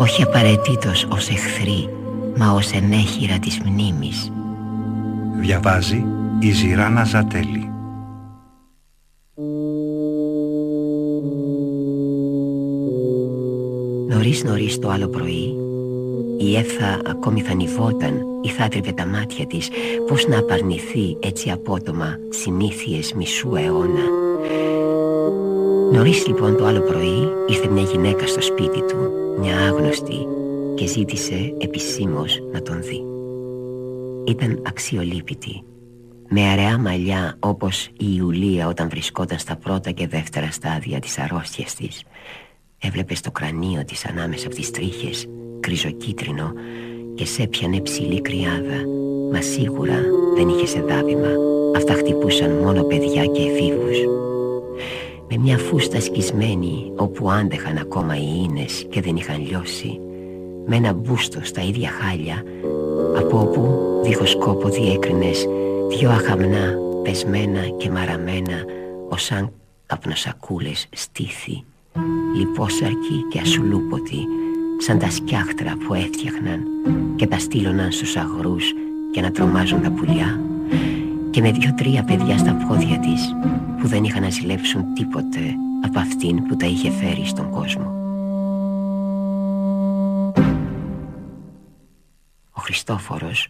όχι απαραίτητος ως εχθροί, μα ως ενέχειρα της μνήμης. Διαβάζει η Ζηράνα Ζατέλη. Νωρίς νωρίς το άλλο πρωί η Εύθα ακόμη θα νυβόταν ή θα έτρεπε τα μάτια της πως να απαρνηθεί έτσι απότομα συνήθειες μισού αιώνα. Νωρίς λοιπόν το άλλο πρωί ήρθε μια γυναίκα στο σπίτι του, μια άγνωστη και ζήτησε επισήμως να τον δει. Ήταν αξιολύπητη, με αραιά μαλλιά όπως η Ιουλία όταν βρισκόταν στα πρώτα και δεύτερα στάδια της αρρώστιας της. Έβλεπε στο κρανίο της ανάμεσα από τις τρίχες κρυζοκίτρινο και σέπιανε ψηλή κρυάδα Μα σίγουρα δεν είχε σε δάβημα Αυτά χτυπούσαν μόνο παιδιά και εφήβους Με μια φούστα σκισμένη όπου άντεχαν ακόμα οι ίνες και δεν είχαν λιώσει Με ένα μπούστο στα ίδια χάλια Από όπου δίχως κόπο διέκρινες Δυο αχαμνά πεσμένα και μαραμένα Ως σαν καπνοσακούλες στήθη Λιπόσαρκη και ασουλούποτη σαν τα σκιάχτρα που έφτιαχναν και τα στείλωναν στους αγρούς για να τρομάζουν τα πουλιά και με δυο-τρία παιδιά στα πόδια της που δεν είχαν να ζηλέψουν τίποτε από αυτήν που τα είχε φέρει στον κόσμο. Ο Χριστόφορος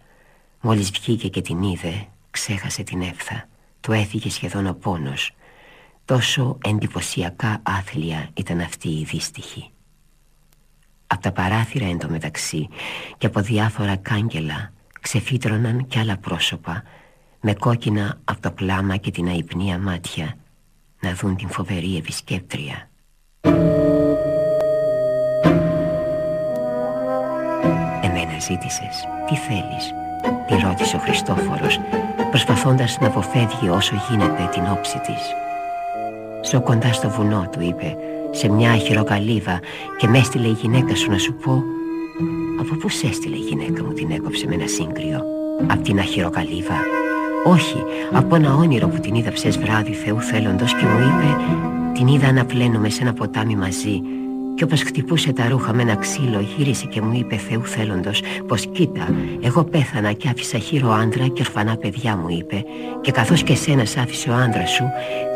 μόλις βγήκε και την είδε ξέχασε την έφθα του έφυγε σχεδόν ο πόνος. Τόσο εντυπωσιακά άθλια ήταν αυτή η δύστιχη. Από τα παράθυρα εντωμεταξύ και από διάφορα κάγκελα ξεφύτρωναν κι άλλα πρόσωπα με κόκκινα από το πλάμα και την αϊπνία μάτια να δουν την φοβερή επισκέπτρια. Εμένα ζήτησες, τι θέλεις, τη ρώτησε ο Χριστόφορος προσπαθώντας να αποφεύγει όσο γίνεται την όψη της. «Ζω κοντά στο βουνό», του είπε σε μια χειροκαλύβα και με έστειλε η γυναίκα σου να σου πω Από πού σε έστειλε η γυναίκα μου την έκοψε με ένα σύγκριο Απ' την αχυροκαλύβα Όχι, από ένα όνειρο που την είδα ψες βράδυ Θεού θέλοντος και μου είπε Την είδα να πλένουμε σε ένα ποτάμι μαζί και όπως χτυπούσε τα ρούχα με ένα ξύλο γύρισε και μου είπε Θεού θέλοντος πως κοίτα εγώ πέθανα και άφησα χείρο άντρα και ορφανά παιδιά μου είπε. Και καθώς και σένα άφησε ο άντρας σου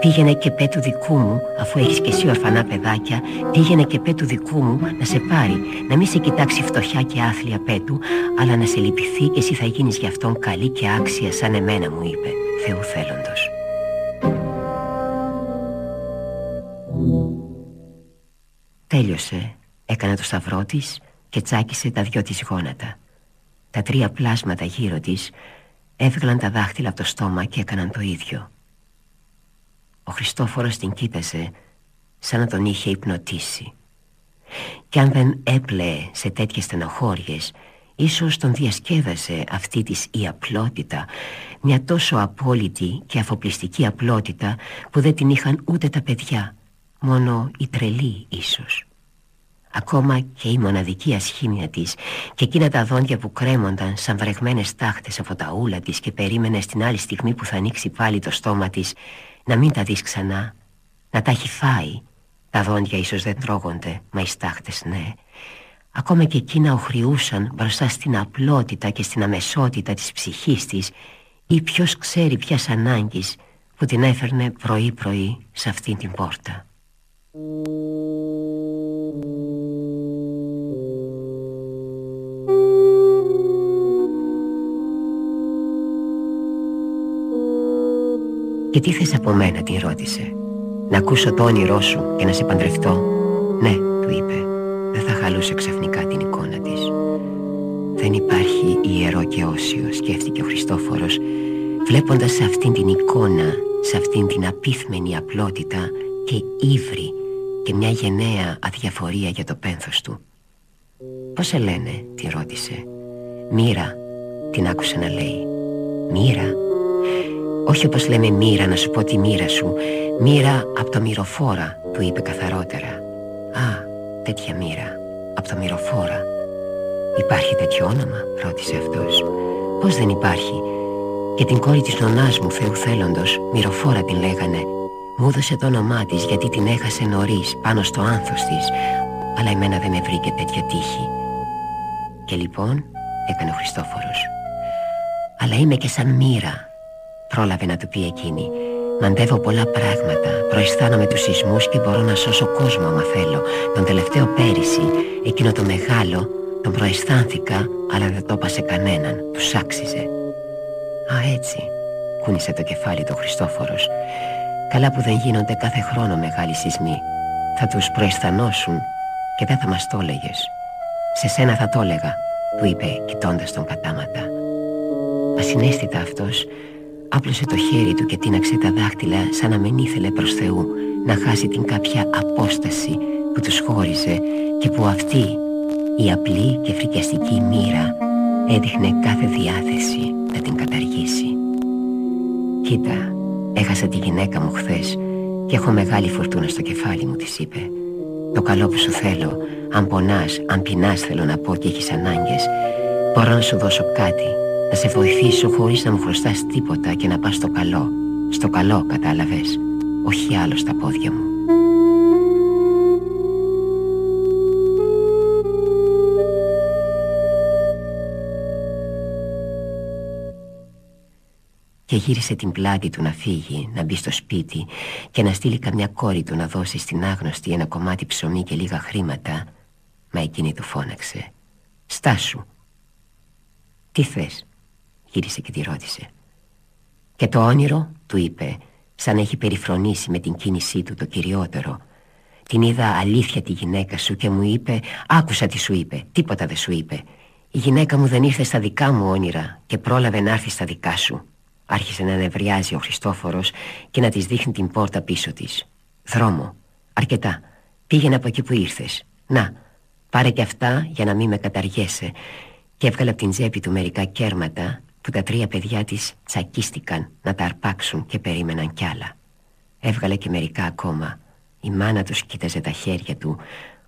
πήγαινε και πέ του δικού μου αφού έχεις και εσύ ορφανά παιδάκια πήγαινε και πέ του δικού μου να σε πάρει να μην σε κοιτάξει φτωχιά και άθλια πέτου αλλά να σε λυπηθεί και εσύ θα γίνεις γι' αυτόν καλή και άξια σαν εμένα μου είπε Θεού θέλοντος Τέλειωσε, έκανε το σταυρό της και τσάκισε τα δυο της γόνατα. Τα τρία πλάσματα γύρω της έβγαλαν τα δάχτυλα από το στόμα και έκαναν το ίδιο. Ο Χριστόφορος την κοίτασε σαν να τον είχε υπνοτίσει. Κι αν δεν έπλεε σε τέτοιες στενοχώριες, ίσως τον διασκέδασε αυτή της η απλότητα, μια τόσο απόλυτη και αφοπλιστική απλότητα που δεν την είχαν ούτε τα παιδιά μόνο η τρελή ίσως. Ακόμα και η μοναδική ασχήμια της και εκείνα τα δόντια που κρέμονταν σαν βρεγμένες τάχτες από τα ούλα της και περίμενε στην άλλη στιγμή που θα ανοίξει πάλι το στόμα της να μην τα δεις ξανά, να τα έχει φάει. Τα δόντια ίσως δεν τρώγονται, μα οι στάχτες ναι. Ακόμα και εκείνα οχριούσαν μπροστά στην απλότητα και στην αμεσότητα της ψυχής της ή ποιος ξέρει ποιας ανάγκης που την έφερνε πρωί-πρωί σε αυτήν την πόρτα. «Και τι θες από μένα» τη ρώτησε. «Να ακούσω το όνειρό σου και να σε παντρευτώ» «Ναι» του είπε. Δεν θα χαλούσε ξαφνικά την εικόνα της. «Δεν υπάρχει ιερό και όσιο» σκέφτηκε ο Χριστόφορος Βλέποντας σε αυτήν την εικόνα Σε αυτήν την απίθμενη απλότητα Και ύβρι και μια γενναία αδιαφορία για το πένθος του Πώς σε λένε, τη ρώτησε. Μοίρα, την άκουσε να λέει. Μοίρα; Όχι όπως λέμε μοίρα, να σου πω τη μοίρα σου. Μοίρα από το μυροφόρα, του είπε καθαρότερα. Α, τέτοια μοίρα, από το μυροφόρα. Υπάρχει τέτοιο όνομα, ρώτησε αυτός. Πώς δεν υπάρχει; Και την κόρη της νονάς μου, Θεού θέλοντος, μυροφόρα την λέγανε. Μου έδωσε το όνομά της γιατί την έχασε νωρίς πάνω στο άνθος της, αλλά εμένα δεν με βρήκε τέτοια τύχη. Και λοιπόν έκανε ο Χριστόφορος. Αλλά είμαι και σαν μοίρα, πρόλαβε να του πει εκείνη. Μαντεύω πολλά πράγματα, προαισθάνομαι τους σεισμούς και μπορώ να σώσω κόσμο άμα θέλω. Τον τελευταίο πέρυσι, εκείνο το μεγάλο, τον προαισθάνθηκα, αλλά δεν το είπα σε κανέναν, τους άξιζε. Α, έτσι, κούνησε το κεφάλι του Χριστόφορος. Καλά που δεν γίνονται κάθε χρόνο μεγάλοι σεισμοί. Θα τους προαισθανώσουν και δεν θα μας το έλεγες. Σε σένα θα το έλεγα, του είπε κοιτώντας τον κατάματα. Ασυναίσθητα αυτός άπλωσε το χέρι του και τίναξε τα δάχτυλα σαν να μην ήθελε προς Θεού να χάσει την κάποια απόσταση που τους χώριζε και που αυτή η απλή και φρικιαστική μοίρα έδειχνε κάθε διάθεση να την καταργήσει. «Κοίτα, έχασα τη γυναίκα μου χθες και έχω μεγάλη φορτούνα στο κεφάλι μου», της είπε. «Το καλό που σου θέλω, αν πονάς, αν πεινάς θέλω να πω και έχεις ανάγκες, μπορώ να σου δώσω κάτι, να σε βοηθήσω χωρίς να μου χρωστάς τίποτα και να πας στο καλό. Στο καλό, κατάλαβες, όχι άλλο στα πόδια μου». Και γύρισε την πλάτη του να φύγει, να μπει στο σπίτι και να στείλει καμιά κόρη του να δώσει στην άγνωστη ένα κομμάτι ψωμί και λίγα χρήματα, μα εκείνη του φώναξε. «Στάσου». «Τι θες» γύρισε και τη ρώτησε. «Και το όνειρο» του είπε, σαν έχει περιφρονήσει με την κίνησή του το κυριότερο. Την είδα αλήθεια τη γυναίκα σου και μου είπε «Άκουσα τι σου είπε, τίποτα δεν σου είπε». Η γυναίκα μου δεν ήρθε στα δικά μου όνειρα και πρόλαβε να έρθει στα δικά σου. Άρχισε να νευριάζει ο Χριστόφορος και να της δείχνει την πόρτα πίσω της. Δρόμο. Αρκετά. Πήγαινε από εκεί που ήρθες. Να, πάρε και αυτά για να μην με καταργέσαι. Και έβγαλε από την τσέπη του μερικά κέρματα που τα τρία παιδιά της τσακίστηκαν να τα αρπάξουν και περίμεναν κι άλλα. Έβγαλε και μερικά ακόμα. Η μάνα τους κοίταζε τα χέρια του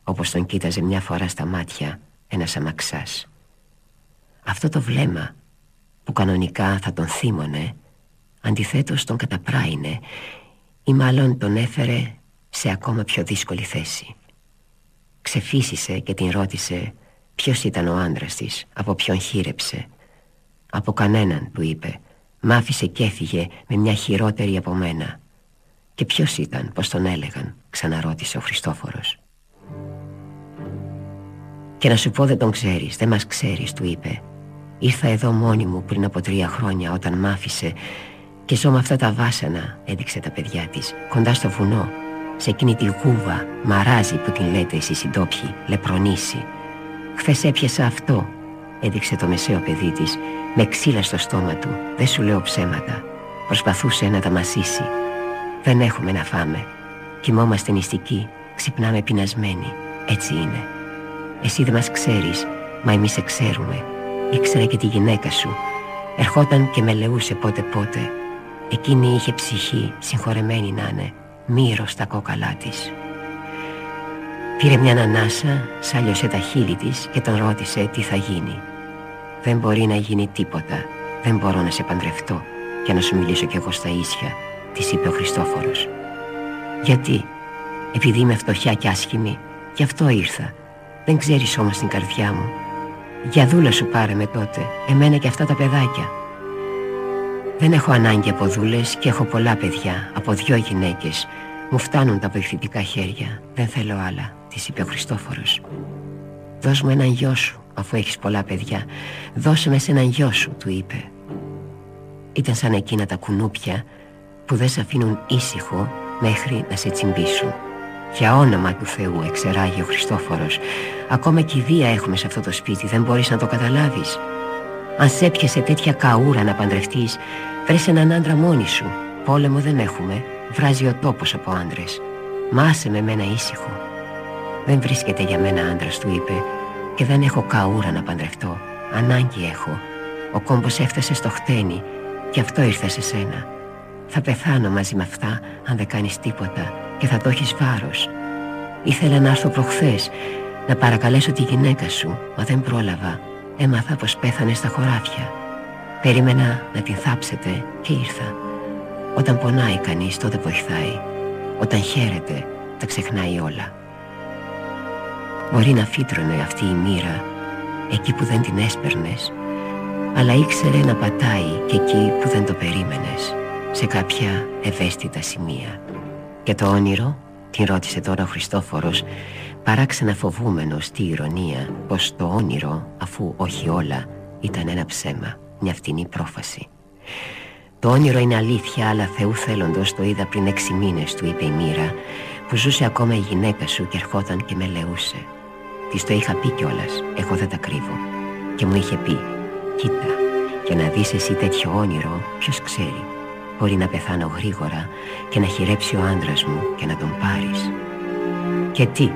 όπως τον κοίταζε μια φορά στα μάτια ένας αμαξάς. Αυτό το βλέμμα που κανονικά θα τον θύμωνε αντιθέτως τον καταπράινε ή μάλλον τον έφερε σε ακόμα πιο δύσκολη θέση. Ξεφύσισε και την ρώτησε ποιος ήταν ο άντρας της, από ποιον χείρεψε. Από κανέναν, του είπε, μ' άφησε και έφυγε με μια χειρότερη από μένα. Και ποιος ήταν, πως τον έλεγαν, ξαναρώτησε ο Χριστόφορος. Και να σου πω δεν τον ξέρεις, δεν μας ξέρεις, του είπε. Ήρθα εδώ μόνη μου πριν από τρία χρόνια όταν μ' άφησε και ζω με αυτά τα βάσανα, έδειξε τα παιδιά της, κοντά στο βουνό, σε εκείνη τη γούβα, μαράζι που την λέτε εσείς οι ντόπιοι, λεπρονήσει. Χθες έπιασα αυτό, έδειξε το μεσαίο παιδί της, με ξύλα στο στόμα του, δεν σου λέω ψέματα. Προσπαθούσε να τα μασίσει. Δεν έχουμε να φάμε. Κοιμόμαστε νηστικοί, ξυπνάμε πεινασμένοι. Έτσι είναι. Εσύ δεν μας ξέρεις, μα εμείς σε ξέρουμε. Ήξερα και τη γυναίκα σου. Ερχόταν και με λεούσε πότε πότε. Εκείνη είχε ψυχή, συγχωρεμένη να είναι, μύρος στα κόκαλά της. Πήρε μια ανάσα, σάλιωσε τα χείλη της και τον ρώτησε τι θα γίνει. Δεν μπορεί να γίνει τίποτα. Δεν μπορώ να σε παντρευτώ και να σου μιλήσω κι εγώ στα ίσια, της είπε ο Χριστόφορος. Γιατί, επειδή είμαι φτωχιά και άσχημη, γι' αυτό ήρθα. Δεν ξέρεις όμως την καρδιά μου για δούλα σου πάρε με τότε, εμένα και αυτά τα παιδάκια. Δεν έχω ανάγκη από δούλες και έχω πολλά παιδιά, από δυο γυναίκες. Μου φτάνουν τα βοηθητικά χέρια, δεν θέλω άλλα, της είπε ο Χριστόφορος. Δώσ' μου έναν γιο σου, αφού έχεις πολλά παιδιά. Δώσε με σε έναν γιο σου, του είπε. Ήταν σαν εκείνα τα κουνούπια που δεν σε αφήνουν ήσυχο μέχρι να σε τσιμπήσουν. Για όνομα του Θεού εξεράγει ο Χριστόφορος Ακόμα και η βία έχουμε σε αυτό το σπίτι Δεν μπορείς να το καταλάβεις Αν σε έπιασε τέτοια καούρα να παντρευτείς Βρες έναν άντρα μόνη σου Πόλεμο δεν έχουμε Βράζει ο τόπος από άντρες Μάσε με μένα ήσυχο Δεν βρίσκεται για μένα άντρας του είπε και δεν έχω καούρα να παντρευτώ. Ανάγκη έχω. Ο κόμπος έφτασε στο χτένι και αυτό ήρθε σε σένα. Θα πεθάνω μαζί με αυτά αν δεν κάνεις τίποτα και θα το έχεις βάρος. Ήθελα να έρθω προχθές να παρακαλέσω τη γυναίκα σου, μα δεν πρόλαβα. Έμαθα πως πέθανε στα χωράφια. Περίμενα να την θάψετε και ήρθα. Όταν πονάει κανείς τότε βοηθάει. Όταν χαίρεται τα ξεχνάει όλα. Μπορεί να φύτρωνε αυτή η μοίρα εκεί που δεν την έσπερνες αλλά ήξερε να πατάει και εκεί που δεν το περίμενες σε κάποια ευαίσθητα σημεία. Και το όνειρο, την ρώτησε τώρα ο Χριστόφορος, παράξενα φοβούμενος τη ηρωνία πως το όνειρο, αφού όχι όλα, ήταν ένα ψέμα, μια φτηνή πρόφαση. Το όνειρο είναι αλήθεια, αλλά Θεού θέλοντος το είδα πριν έξι μήνες, του είπε η μοίρα, που ζούσε ακόμα η γυναίκα σου και ερχόταν και με λεούσε. Της το είχα πει κιόλας, εγώ δεν τα κρύβω. Και μου είχε πει, κοίτα, για να δεις εσύ τέτοιο όνειρο, ποιος ξέρει. Μπορεί να πεθάνω γρήγορα και να χειρέψει ο άντρας μου και να τον πάρεις. Και τι,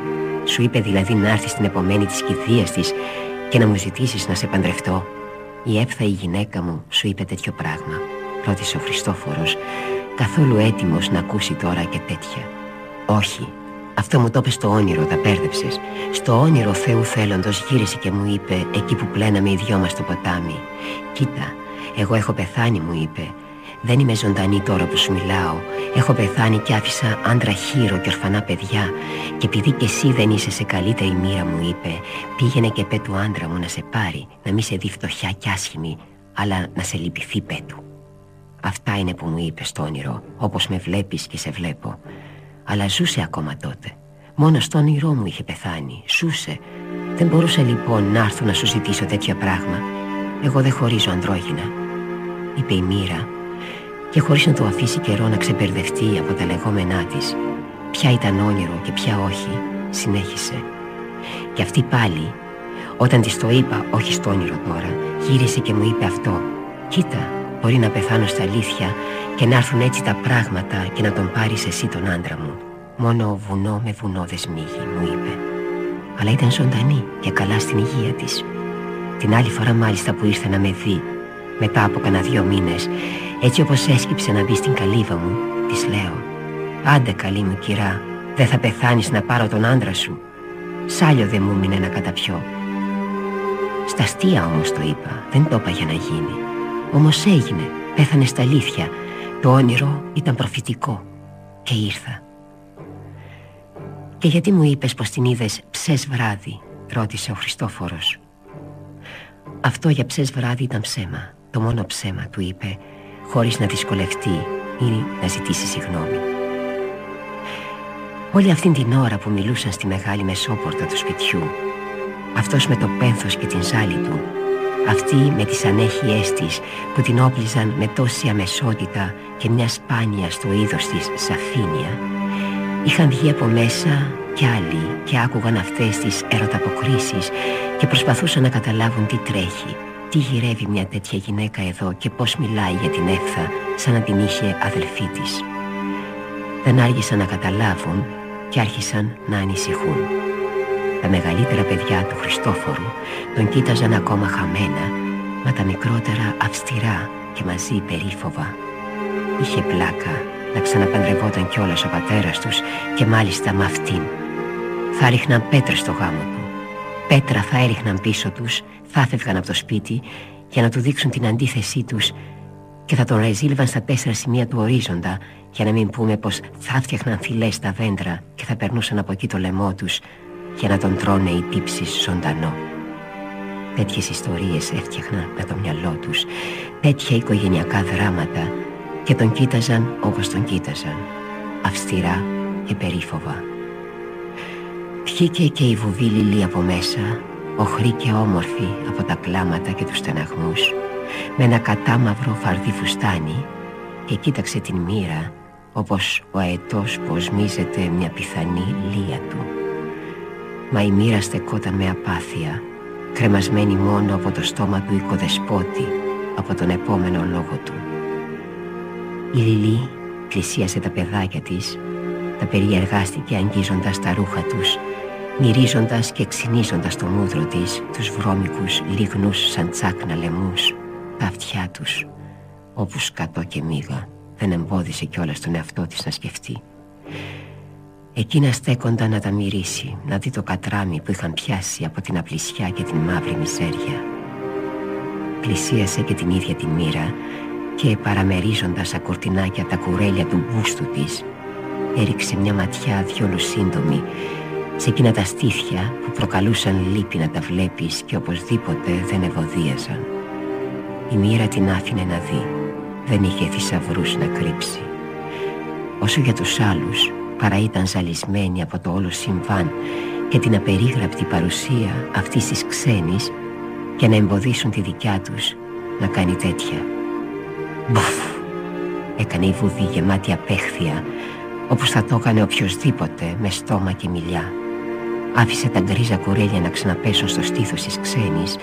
σου είπε δηλαδή να έρθεις την επομένη της κηδείας της και να μου ζητήσεις να σε παντρευτώ; Η έφθα η γυναίκα μου σου είπε τέτοιο πράγμα, ρώτησε ο Χριστόφορος, καθόλου έτοιμος να ακούσει τώρα και τέτοια. Όχι, αυτό μου το είπε στο όνειρο, τα πέρδεψες. Στο όνειρο Θεού θέλοντος γύρισε και μου είπε, εκεί που πλέναμε οι δυο μας στο ποτάμι. Κοίτα, εγώ έχω πεθάνει, μου είπε. Δεν είμαι ζωντανή τώρα που σου μιλάω. Έχω πεθάνει και άφησα άντρα χείρο και ορφανά παιδιά. Και επειδή και εσύ δεν είσαι σε καλύτερη μοίρα, μου είπε, πήγαινε και πέ του άντρα μου να σε πάρει, να μην σε δει φτωχιά κι άσχημη, αλλά να σε λυπηθεί πέ του. Αυτά είναι που μου είπε στο όνειρο, όπως με βλέπεις και σε βλέπω. Αλλά ζούσε ακόμα τότε. Μόνο στο όνειρό μου είχε πεθάνει. Ζούσε. Δεν μπορούσα λοιπόν να έρθω να σου ζητήσω τέτοια πράγμα. Εγώ δεν χωρίζω ανδρόγυνα. Είπε η μοίρα και χωρίς να το αφήσει καιρό να ξεπερδευτεί από τα λεγόμενά της ποια ήταν όνειρο και ποια όχι, συνέχισε. Και αυτή πάλι, όταν της το είπα, όχι στο όνειρο τώρα, γύρισε και μου είπε αυτό. Κοίτα, μπορεί να πεθάνω στα αλήθεια και να έρθουν έτσι τα πράγματα και να τον πάρεις εσύ τον άντρα μου. Μόνο βουνό με βουνό δεν σμίγει, μου είπε. Αλλά ήταν ζωντανή και καλά στην υγεία της. Την άλλη φορά μάλιστα που ήρθε να με δει, μετά από κανένα δυο μήνες, έτσι όπως έσκυψε να μπει στην καλύβα μου, της λέω «Άντε καλή μου κυρά, δεν θα πεθάνεις να πάρω τον άντρα σου». Σάλιο δεν μου μείνε να καταπιώ. Στα αστεία όμως το είπα, δεν το είπα για να γίνει. Όμως έγινε, πέθανε στα αλήθεια. Το όνειρο ήταν προφητικό και ήρθα. «Και γιατί μου είπες πως την είδες ψες βράδυ» ρώτησε ο Χριστόφορος. Αυτό για ψες βράδυ ήταν ψέμα. Το μόνο ψέμα του είπε χωρίς να δυσκολευτεί ή να ζητήσει συγγνώμη. Όλη αυτήν την ώρα που μιλούσαν στη μεγάλη μεσόπορτα του σπιτιού αυτός με το πένθος και την ζάλη του αυτή με τις ανέχειές της που την όπλιζαν με τόση αμεσότητα και μια σπάνια στο είδος της σαφήνεια είχαν βγει από μέσα κι άλλοι και άκουγαν αυτές τις ερωταποκρίσεις και προσπαθούσαν να καταλάβουν τι τρέχει τι γυρεύει μια τέτοια γυναίκα εδώ και πώς μιλάει για την έφθα σαν να την είχε αδελφή της. Δεν άργησαν να καταλάβουν και άρχισαν να ανησυχούν. Τα μεγαλύτερα παιδιά του Χριστόφορου τον κοίταζαν ακόμα χαμένα, μα τα μικρότερα αυστηρά και μαζί περίφοβα. Είχε πλάκα να ξαναπαντρευόταν κιόλας ο πατέρας τους και μάλιστα με αυτήν. Θα ρίχναν πέτρες στο γάμο του. Πέτρα θα έριχναν πίσω τους θα έφευγαν από το σπίτι για να του δείξουν την αντίθεσή τους και θα τον ρεζίλβαν στα τέσσερα σημεία του ορίζοντα για να μην πούμε πως θα φτιαχναν φυλές στα δέντρα και θα περνούσαν από εκεί το λαιμό τους για να τον τρώνε οι τύψεις ζωντανό. Τέτοιες ιστορίες έφτιαχναν με το μυαλό τους, τέτοια οικογενειακά δράματα και τον κοίταζαν όπως τον κοίταζαν, αυστηρά και περίφοβα. Βγήκε και η βουβή λιλή από μέσα οχρή και όμορφη από τα κλάματα και τους στεναγμούς με ένα κατάμαυρο φαρδί φουστάνι και κοίταξε την μοίρα όπως ο αετός που οσμίζεται μια πιθανή λία του. Μα η μοίρα στεκόταν με απάθεια, κρεμασμένη μόνο από το στόμα του οικοδεσπότη, από τον επόμενο λόγο του. Η Λιλή πλησίασε τα παιδάκια της, τα περιεργάστηκε αγγίζοντας τα ρούχα τους μυρίζοντας και ξυνίζοντας το μούδρο της τους βρώμικους λίγνους σαν τσάκνα λαιμούς τα αυτιά τους όπου σκατώ και μίγα δεν εμπόδισε κιόλας τον εαυτό της να σκεφτεί Εκείνα στέκονταν να τα μυρίσει, να δει το κατράμι που είχαν πιάσει από την απλησιά και την μαύρη μιζέρια. Πλησίασε και την ίδια τη μοίρα και παραμερίζοντας ακορτινάκια τα κουρέλια του μπούστου της, έριξε μια ματιά διόλου σύντομη σε εκείνα τα στήθια που προκαλούσαν λύπη να τα βλέπεις και οπωσδήποτε δεν ευωδίαζαν. Η μοίρα την άφηνε να δει, δεν είχε θησαυρούς να κρύψει. Όσο για τους άλλους, παρά ήταν ζαλισμένη από το όλο συμβάν και την απερίγραπτη παρουσία αυτής της ξένης και να εμποδίσουν τη δικιά τους να κάνει τέτοια. Μπουφ! Έκανε η βουδή γεμάτη απέχθεια όπως θα το έκανε οποιοδήποτε με στόμα και μιλιά. Άφησε τα γκρίζα κουρέλια να ξαναπέσουν στο στήθος της ξένης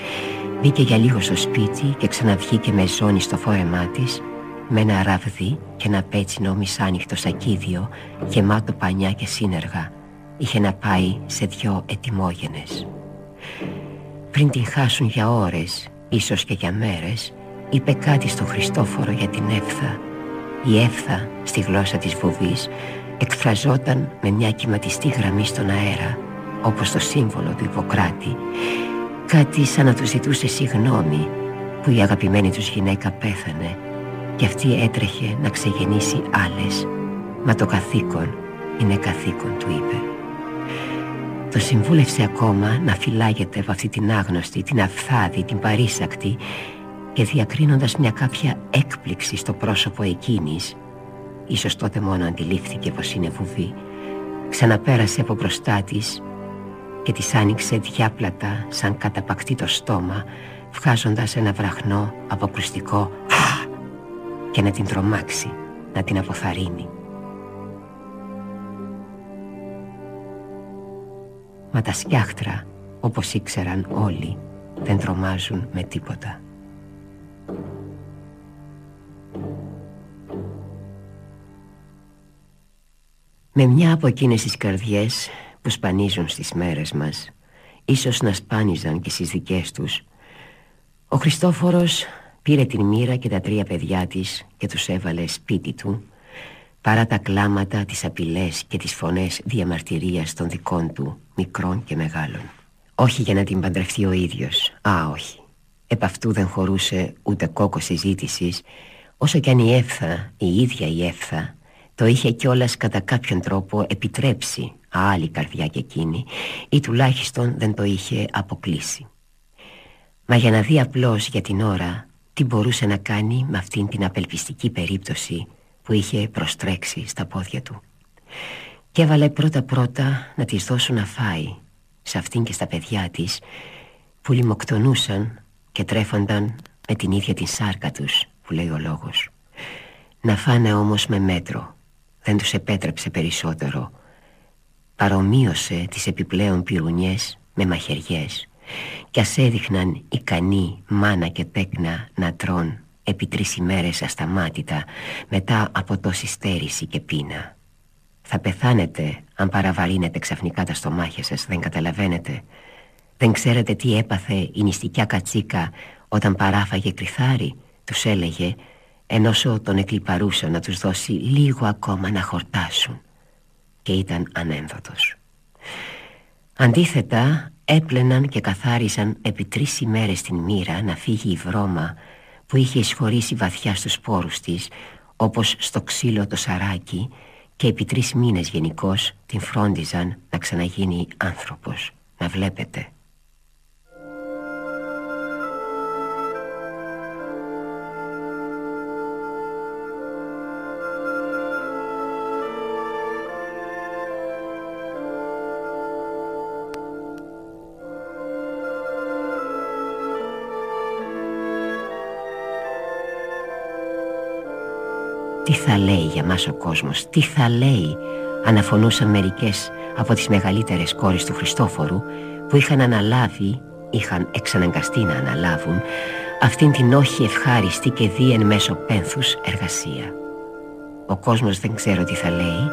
Μπήκε για λίγο στο σπίτι και ξαναβγήκε με ζώνη στο φόρεμά της με ένα ραβδί και ένα πέτσινο μισάνυχτο σακίδιο γεμάτο πανιά και σύνεργα είχε να πάει σε δυο ετοιμόγενες. Πριν την χάσουν για ώρες, ίσως και για μέρες, είπε κάτι στο Χριστόφορο για την έφθα. Η έφθα, στη γλώσσα της βουβής, εκφραζόταν με μια κυματιστή γραμμή στον αέρα, όπως το σύμβολο του Ιπποκράτη, κάτι σαν να τους ζητούσε συγνώμη που η αγαπημένη τους γυναίκα πέθανε και αυτή έτρεχε να ξεγεννήσει άλλες Μα το καθήκον είναι καθήκον του είπε. Το συμβούλευσε ακόμα να φυλάγεται από αυτή την άγνωστη, την αυθάδη, την παρήσακτη και διακρίνοντας μια κάποια έκπληξη στο πρόσωπο εκείνης Ίσως τότε μόνο αντιλήφθηκε πως είναι βουβή Ξαναπέρασε από μπροστά της και της άνοιξε διάπλατα σαν καταπακτή το στόμα βγάζοντας ένα βραχνό αποκρουστικό και να την τρομάξει, να την αποθαρρύνει. Μα τα σκιάχτρα, όπως ήξεραν όλοι, δεν τρομάζουν με τίποτα. Με μια από εκείνες τις καρδιές που σπανίζουν στις μέρες μας, ίσως να σπάνιζαν και στις δικές τους, ο Χριστόφορος Πήρε την μοίρα και τα τρία παιδιά της και τους έβαλε σπίτι του Παρά τα κλάματα, τις απειλές και τις φωνές διαμαρτυρίας των δικών του Μικρών και μεγάλων. Όχι για να την παντρευτεί ο ίδιος. Α, όχι. Επ' αυτού δεν χωρούσε ούτε κόκο συζήτησης, Όσο κι αν η Εύθα, η ίδια η Εύθα Το είχε κιόλας κατά κάποιον τρόπο επιτρέψει Άλλη καρδιά και εκείνη Ή τουλάχιστον δεν το είχε αποκλείσει Μα για να δει απλώς για την ώρα τι μπορούσε να κάνει με αυτήν την απελπιστική περίπτωση που είχε προστρέξει στα πόδια του. Και έβαλε πρώτα-πρώτα να της δώσουν να φάει σε αυτήν και στα παιδιά της που λιμοκτονούσαν και τρέφονταν με την ίδια την σάρκα τους που λέει ο λόγος. Να φάνε όμως με μέτρο, δεν τους επέτρεψε περισσότερο. Παρομοίωσε τις επιπλέον πυρουνιές με μαχαιριές κι ας έδειχναν ικανοί μάνα και τέκνα να τρών επί τρεις ημέρες ασταμάτητα μετά από τόση στέρηση και πείνα. Θα πεθάνετε αν παραβαρύνετε ξαφνικά τα στομάχια σας, δεν καταλαβαίνετε. Δεν ξέρετε τι έπαθε η νηστικιά κατσίκα όταν παράφαγε κρυθάρι, τους έλεγε, ενώ τον εκλυπαρούσαν να τους δώσει λίγο ακόμα να χορτάσουν. Και ήταν ανένδοτος. Αντίθετα, έπλαιναν και καθάρισαν επί τρεις ημέρες την μοίρα να φύγει η βρώμα που είχε εισχωρήσει βαθιά στους σπόρους της όπως στο ξύλο το σαράκι και επί τρεις μήνες γενικώς την φρόντιζαν να ξαναγίνει άνθρωπος να βλέπετε Τι θα λέει για μας ο κόσμος, τι θα λέει Αναφωνούσαν μερικές από τις μεγαλύτερες κόρες του Χριστόφορου Που είχαν αναλάβει, είχαν εξαναγκαστεί να αναλάβουν Αυτήν την όχι ευχάριστη και δίεν μέσω πένθους εργασία. Ο κόσμος δεν ξέρω τι θα λέει.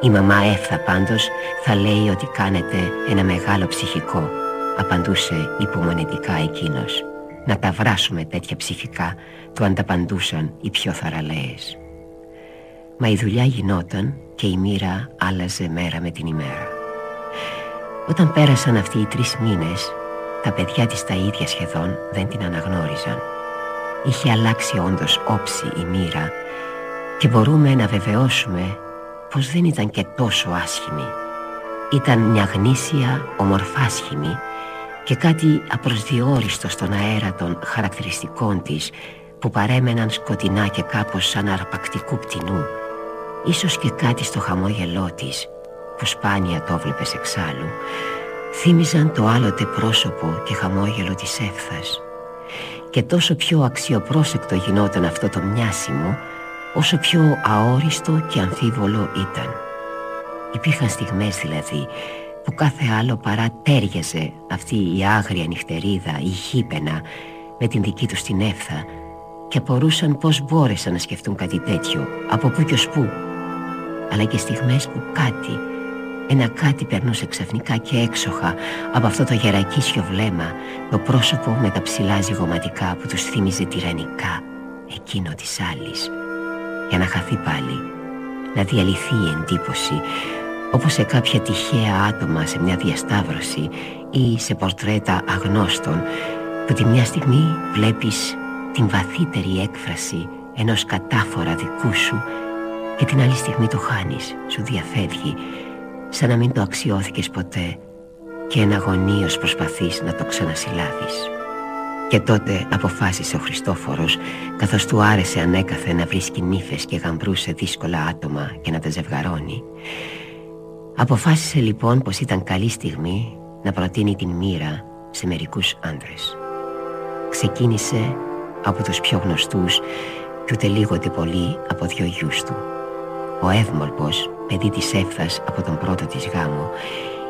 Η μαμά Εύθα πάντως θα λέει ότι κάνετε ένα μεγάλο ψυχικό Απαντούσε υπομονετικά εκείνος. Να τα βράσουμε τέτοια ψυχικά Του ανταπαντούσαν οι πιο θαραλέες Μα η δουλειά γινόταν και η μοίρα άλλαζε μέρα με την ημέρα. Όταν πέρασαν αυτοί οι τρεις μήνες Τα παιδιά της τα ίδια σχεδόν δεν την αναγνώριζαν. Είχε αλλάξει όντως όψη η μοίρα Και μπορούμε να βεβαιώσουμε πως δεν ήταν και τόσο άσχημη. Ήταν μια γνήσια ομορφάσχημη και κάτι απροσδιόριστο στον αέρα των χαρακτηριστικών της που παρέμεναν σκοτεινά και κάπως σαν αρπακτικού πτηνού ίσως και κάτι στο χαμόγελό της που σπάνια το βλέπες εξάλλου θύμιζαν το άλλοτε πρόσωπο και χαμόγελο της έφθας και τόσο πιο αξιοπρόσεκτο γινόταν αυτό το μοιάσιμο όσο πιο αόριστο και αμφίβολο ήταν. Υπήρχαν στιγμές δηλαδή που κάθε άλλο παρά τέριαζε αυτή η άγρια νυχτερίδα, η χύπαινα με την δική τους την έφθα και απορούσαν πως μπόρεσαν να σκεφτούν κάτι τέτοιο, από πού και ως πού. Αλλά και στιγμές που κάτι, ένα κάτι περνούσε ξαφνικά και έξοχα από αυτό το γερακίσιο βλέμμα, το πρόσωπο με τα ψηλά ζυγωματικά που τους θύμιζε τυραννικά, εκείνο της άλλης. Για να χαθεί πάλι, να διαλυθεί η εντύπωση, όπως σε κάποια τυχαία άτομα σε μια διασταύρωση ή σε πορτρέτα αγνώστων, που τη μια στιγμή βλέπεις την βαθύτερη έκφραση ενός κατάφορα δικού σου και την άλλη στιγμή το χάνεις, σου διαφεύγει, σαν να μην το αξιώθηκες ποτέ και εναγωνίως προσπαθείς να το ξανασυλλάβεις. Και τότε αποφάσισε ο Χριστόφορος, καθώς του άρεσε ανέκαθε να βρίσκει νύφες και γαμπρούσε δύσκολα άτομα και να τα ζευγαρώνει. Αποφάσισε λοιπόν πως ήταν καλή στιγμή να προτείνει την μοίρα σε μερικούς άντρες. Ξεκίνησε από τους πιο γνωστούς και ούτε λίγο πολύ από δυο γιους του. Ο Εύμολπος, παιδί της έφθας από τον πρώτο της γάμο,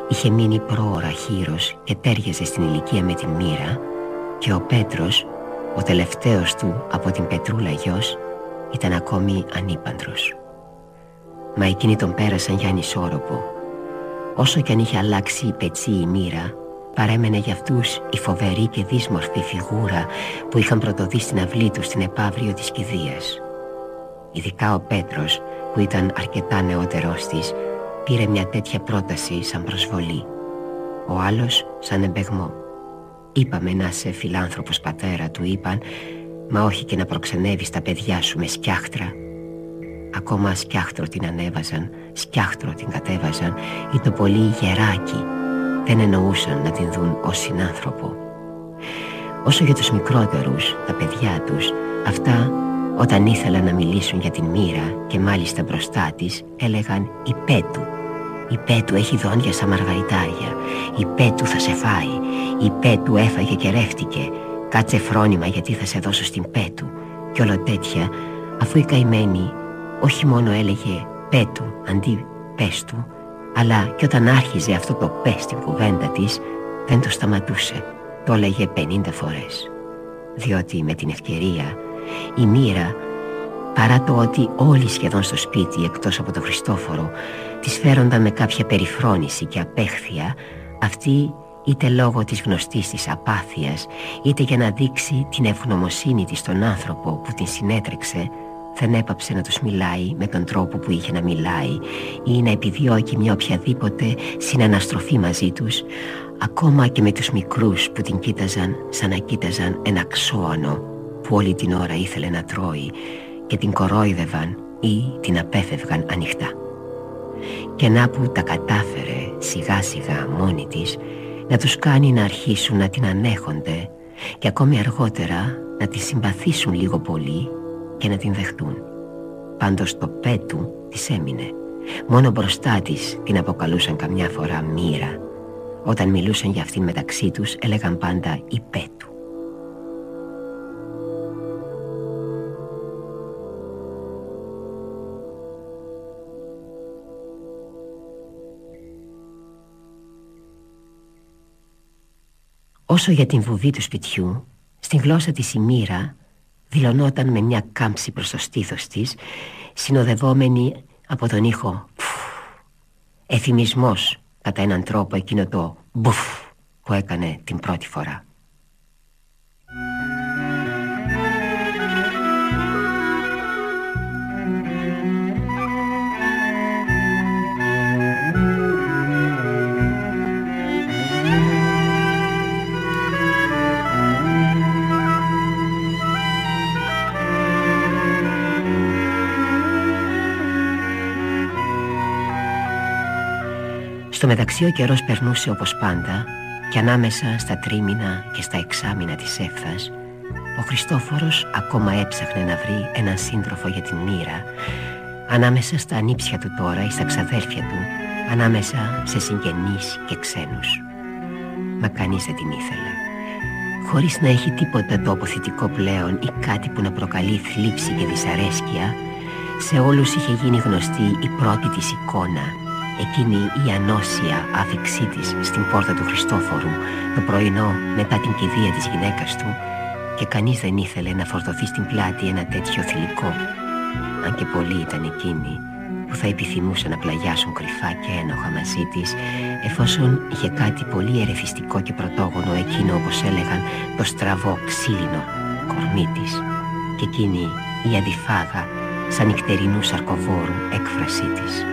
είχε μείνει πρόωρα χείρος και τέριαζε στην ηλικία με την μοίρα και ο Πέτρος, ο τελευταίος του από την Πετρούλα γιος, ήταν ακόμη ανήπαντρος. Μα εκείνοι τον πέρασαν για ανισόρροπο. Όσο κι αν είχε αλλάξει η πετσί η μοίρα, παρέμενε για αυτούς η φοβερή και δύσμορφη φιγούρα που είχαν πρωτοδεί στην αυλή τους στην επαύριο της κηδείας. Ειδικά ο Πέτρος, που ήταν αρκετά νεότερός της, πήρε μια τέτοια πρόταση σαν προσβολή. Ο άλλος σαν εμπεγμό. Είπαμε να είσαι φιλάνθρωπος πατέρα του είπαν Μα όχι και να προξενεύεις τα παιδιά σου με σκιάχτρα Ακόμα σκιάχτρο την ανέβαζαν Σκιάχτρο την κατέβαζαν Ή το πολύ γεράκι Δεν εννοούσαν να την δουν ως συνάνθρωπο Όσο για τους μικρότερους, τα παιδιά τους Αυτά όταν ήθελαν να μιλήσουν για την μοίρα Και μάλιστα μπροστά της Έλεγαν η πέτου η Πέτου έχει δόντια σαν μαργαριτάρια. Η Πέτου θα σε φάει. Η Πέτου έφαγε και ρέχτηκε. Κάτσε φρόνημα γιατί θα σε δώσω στην Πέτου. Κι όλο τέτοια, αφού η καημένη όχι μόνο έλεγε Πέτου αντί πες του, αλλά και όταν άρχιζε αυτό το πες στην κουβέντα της, δεν το σταματούσε. Το έλεγε 50 φορές. Διότι με την ευκαιρία η μοίρα παρά το ότι όλοι σχεδόν στο σπίτι εκτός από τον Χριστόφορο τις φέρονταν με κάποια περιφρόνηση και απέχθεια αυτή είτε λόγω της γνωστής της απάθειας είτε για να δείξει την ευγνωμοσύνη της στον άνθρωπο που την συνέτρεξε δεν έπαψε να τους μιλάει με τον τρόπο που είχε να μιλάει ή να επιδιώκει μια οποιαδήποτε συναναστροφή μαζί τους ακόμα και με τους μικρούς που την κοίταζαν σαν να κοίταζαν ένα ξώανο που όλη την ώρα ήθελε να τρώει και την κορόιδευαν ή την απέφευγαν ανοιχτά. Και να που τα κατάφερε σιγά σιγά μόνη της να τους κάνει να αρχίσουν να την ανέχονται και ακόμη αργότερα να τη συμπαθήσουν λίγο πολύ και να την δεχτούν. Πάντως το πέτου της έμεινε. Μόνο μπροστά της την αποκαλούσαν καμιά φορά μοίρα. Όταν μιλούσαν για αυτήν μεταξύ τους έλεγαν πάντα η πέτου. Όσο για την βουβή του σπιτιού, στην γλώσσα της η μοίρα δηλωνόταν με μια κάμψη προς το στήθος της, συνοδευόμενη από τον ήχο Εφημισμός κατά έναν τρόπο εκείνο το μπουφ που έκανε την πρώτη φορά. Στο μεταξύ ο καιρός περνούσε όπως πάντα και ανάμεσα στα τρίμηνα και στα εξάμηνα της έφθας ο Χριστόφορος ακόμα έψαχνε να βρει έναν σύντροφο για την μοίρα ανάμεσα στα ανήψια του τώρα ή στα ξαδέρφια του ανάμεσα σε συγγενείς και ξένους. Μα κανείς δεν την ήθελε. Χωρίς να έχει τίποτα το αποθητικό πλέον ή κάτι που να προκαλεί θλίψη και δυσαρέσκεια σε όλους είχε γίνει γνωστή η πρώτη της εικόνα εκείνη η ανώσια άφηξή της στην πόρτα του Χριστόφορου το πρωινό μετά την κηδεία της γυναίκας του και κανείς δεν ήθελε να φορτωθεί στην πλάτη ένα τέτοιο θηλυκό αν και πολλοί ήταν εκείνοι που θα επιθυμούσαν να πλαγιάσουν κρυφά και ένοχα μαζί της εφόσον είχε κάτι πολύ ερεθιστικό και πρωτόγονο εκείνο όπως έλεγαν το στραβό ξύλινο κορμί της και εκείνη η αντιφάγα σαν νυχτερινού σαρκοβόρου έκφρασή της.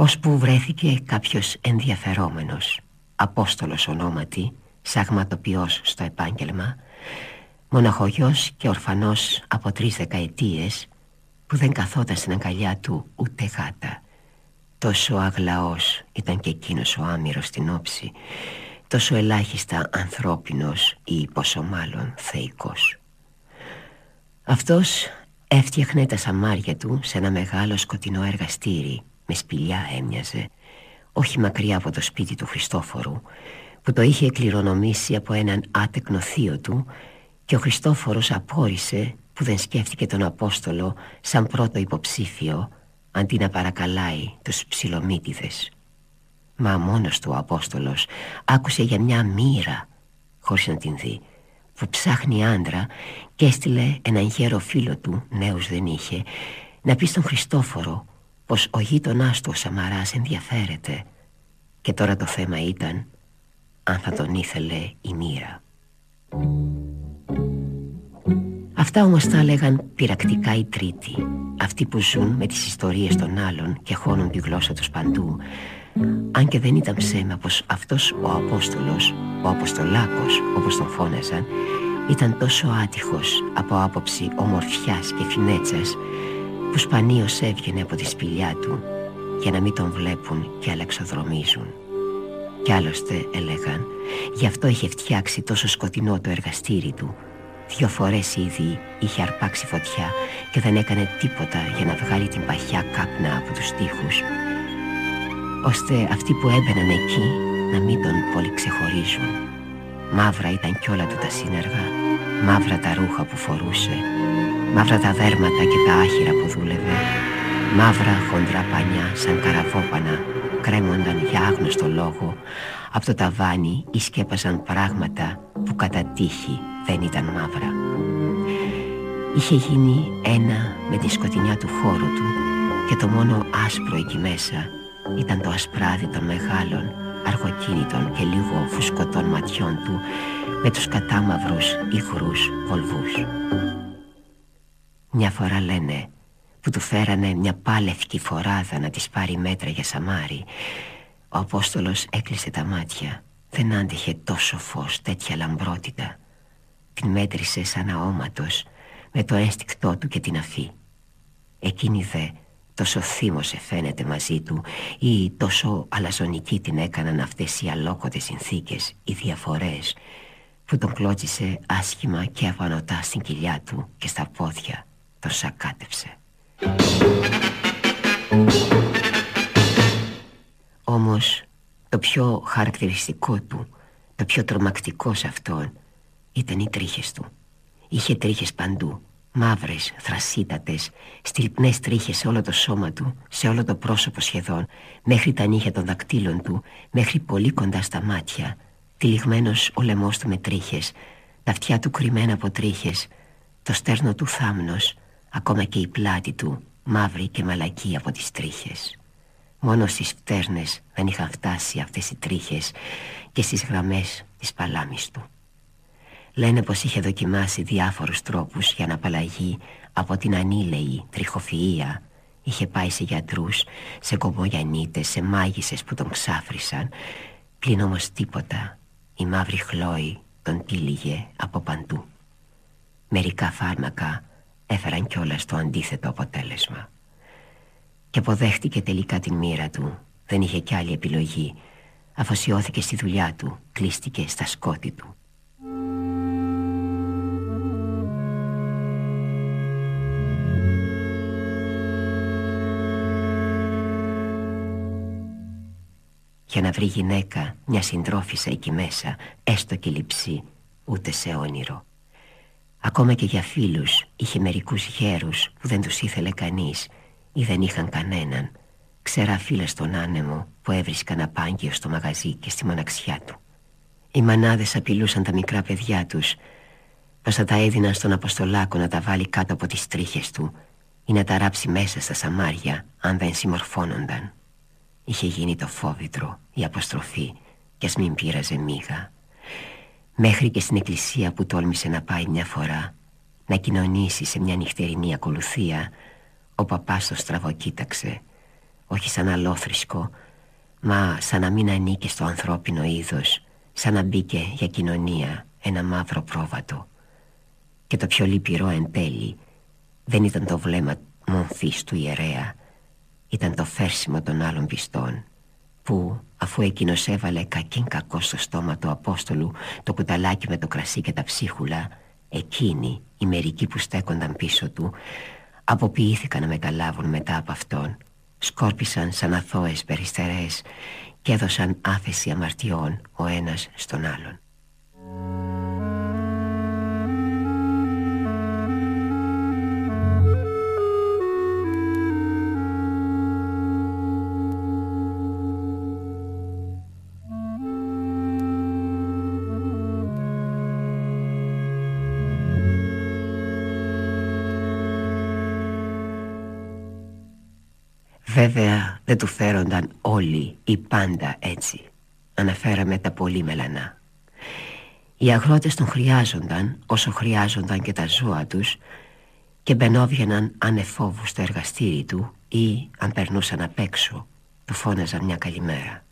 Ώσπου βρέθηκε κάποιος ενδιαφερόμενος, Απόστολος ονόματι, σαγματοποιός στο επάγγελμα, μοναχογιός και ορφανός από τρεις δεκαετίες, που δεν καθόταν στην αγκαλιά του ούτε γάτα. Τόσο αγλαός ήταν και εκείνος ο άμυρος στην όψη, τόσο ελάχιστα ανθρώπινος ή πόσο μάλλον θεϊκός. Αυτός έφτιαχνε τα σαμάρια του σε ένα μεγάλο σκοτεινό εργαστήρι με σπηλιά έμοιαζε όχι μακριά από το σπίτι του Χριστόφορου που το είχε κληρονομήσει από έναν άτεκνο θείο του και ο Χριστόφορος απόρρισε που δεν σκέφτηκε τον Απόστολο σαν πρώτο υποψήφιο αντί να παρακαλάει τους ψιλομύτιδες. Μα μόνος του ο Απόστολος άκουσε για μια μοίρα χωρίς να την δει που ψάχνει άντρα και έστειλε έναν γέρο φίλο του, νέους δεν είχε, να πει στον Χριστόφορο πως ο γείτονάς του ο Σαμαράς ενδιαφέρεται και τώρα το θέμα ήταν αν θα τον ήθελε η μοίρα. Αυτά όμως τα έλεγαν πειρακτικά οι τρίτοι Αυτοί που ζουν με τις ιστορίες των άλλων και χώνουν τη γλώσσα τους παντού Αν και δεν ήταν ψέμα πως αυτός ο Απόστολος, ο Αποστολάκος όπως τον φώναζαν Ήταν τόσο άτυχος από άποψη ομορφιάς και φινέτσας που σπανίως έβγαινε από τη σπηλιά του για να μην τον βλέπουν και αλεξοδρομίζουν. Κι άλλωστε έλεγαν, γι' αυτό είχε φτιάξει τόσο σκοτεινό το εργαστήρι του. Δυο φορές ήδη είχε αρπάξει φωτιά και δεν έκανε τίποτα για να βγάλει την παχιά κάπνα από τους τοίχους ώστε αυτοί που έμπαιναν εκεί να μην τον πολύ ξεχωρίζουν. Μαύρα ήταν κι όλα του τα σύνεργα, μαύρα τα ρούχα που φορούσε Μαύρα τα δέρματα και τα άχυρα που δούλευε Μαύρα χοντρά πανιά σαν καραβόπανα Κρέμονταν για άγνωστο λόγο Από το ταβάνι ή σκέπαζαν πράγματα που κατά τύχη δεν ήταν μαύρα Είχε γίνει ένα με τη σκοτεινιά του χώρου του Και το μόνο άσπρο εκεί μέσα ήταν το ασπράδι των μεγάλων αργοκίνητων και λίγο φουσκωτών ματιών του με τους κατάμαυρους υγρούς βολβούς. Μια φορά λένε που του φέρανε μια πάλευκη φοράδα να της πάρει μέτρα για σαμάρι Ο Απόστολος έκλεισε τα μάτια. Δεν άντυχε τόσο φως, τέτοια λαμπρότητα. Την μέτρησε σαν αόματος με το ένστικτό του και την αφή. Εκείνη δε τόσο θύμωσε φαίνεται μαζί του Ή τόσο αλαζονική την έκαναν αυτές οι αλόκοτες συνθήκες, οι διαφορές Που τον κλώτσισε άσχημα και αβανωτά στην κοιλιά του και στα πόδια το σακάτευσε Όμως το πιο χαρακτηριστικό του Το πιο τρομακτικό σε αυτόν Ήταν οι τρίχες του. Είχε τρίχες παντού Μαύρες, θρασίτατες Στυλπνές τρίχες σε όλο το σώμα του Σε όλο το πρόσωπο σχεδόν Μέχρι τα νύχια των δακτύλων του Μέχρι πολύ κοντά στα μάτια Τυλιγμένος ο λαιμός του με τρίχες Τα αυτιά του κρυμμένα από τρίχες Το στέρνο του θάμνος Ακόμα και η πλάτη του Μαύρη και μαλακή από τις τρίχες. Μόνο στις φτέρνες δεν είχαν φτάσει αυτές οι τρίχες Και στις γραμμές της παλάμης του. Λένε πως είχε δοκιμάσει διάφορους τρόπους για να απαλλαγεί από την ανήλαιη τριχοφυΐα. Είχε πάει σε γιατρούς, σε κομπογιανίτες, σε μάγισσες που τον ξάφρισαν. Πλην όμως τίποτα, η μαύρη χλόη τον τύλιγε από παντού. Μερικά φάρμακα έφεραν κιόλας το αντίθετο αποτέλεσμα. Και αποδέχτηκε τελικά την μοίρα του, δεν είχε κι άλλη επιλογή. Αφοσιώθηκε στη δουλειά του, κλείστηκε στα σκότη του. Για να βρει γυναίκα, μια συντρόφισσα εκεί μέσα, έστω και λειψή, ούτε σε όνειρο. Ακόμα και για φίλους είχε μερικούς γέρους που δεν τους ήθελε κανείς ή δεν είχαν κανέναν. Ξέρα φίλε στον άνεμο που έβρισκαν απάγγειο στο μαγαζί και στη μοναξιά του. Οι μανάδες απειλούσαν τα μικρά παιδιά τους πως θα τα έδιναν στον Αποστολάκο να τα βάλει κάτω από τις τρίχες του ή να τα ράψει μέσα στα σαμάρια αν δεν συμμορφώνονταν. Είχε γίνει το φόβητρο, η αποστροφή κι ας μην πείραζε μίγα Μέχρι και στην εκκλησία που τόλμησε να πάει μια φορά Να κοινωνήσει σε μια νυχτερινή ακολουθία Ο παπάς το στραβοκοίταξε Όχι σαν αλόθρησκο Μα σαν να μην ανήκε στο ανθρώπινο είδος Σαν να μπήκε για κοινωνία ένα μαύρο πρόβατο. Και το πιο λυπηρό εν τέλει Δεν ήταν το βλέμμα μομφής του ιερέα ήταν το φέρσιμο των άλλων πιστών που αφού εκείνος έβαλε κακήν κακό στο στόμα του Απόστολου το κουταλάκι με το κρασί και τα ψίχουλα εκείνοι οι μερικοί που στέκονταν πίσω του αποποιήθηκαν να μεταλάβουν μετά από αυτόν. Σκόρπισαν σαν αθώες περιστερές και έδωσαν άφεση αμαρτιών ο ένας στον άλλον Βέβαια δεν του φέρονταν όλοι ή πάντα έτσι. Αναφέραμε τα πολύ μελανά. Οι αγρότες τον χρειάζονταν όσο χρειάζονταν και τα ζώα τους Και μπαινόβγαιναν ανεφόβου στο εργαστήρι του Ή αν περνούσαν απ' έξω του φώναζαν μια καλημέρα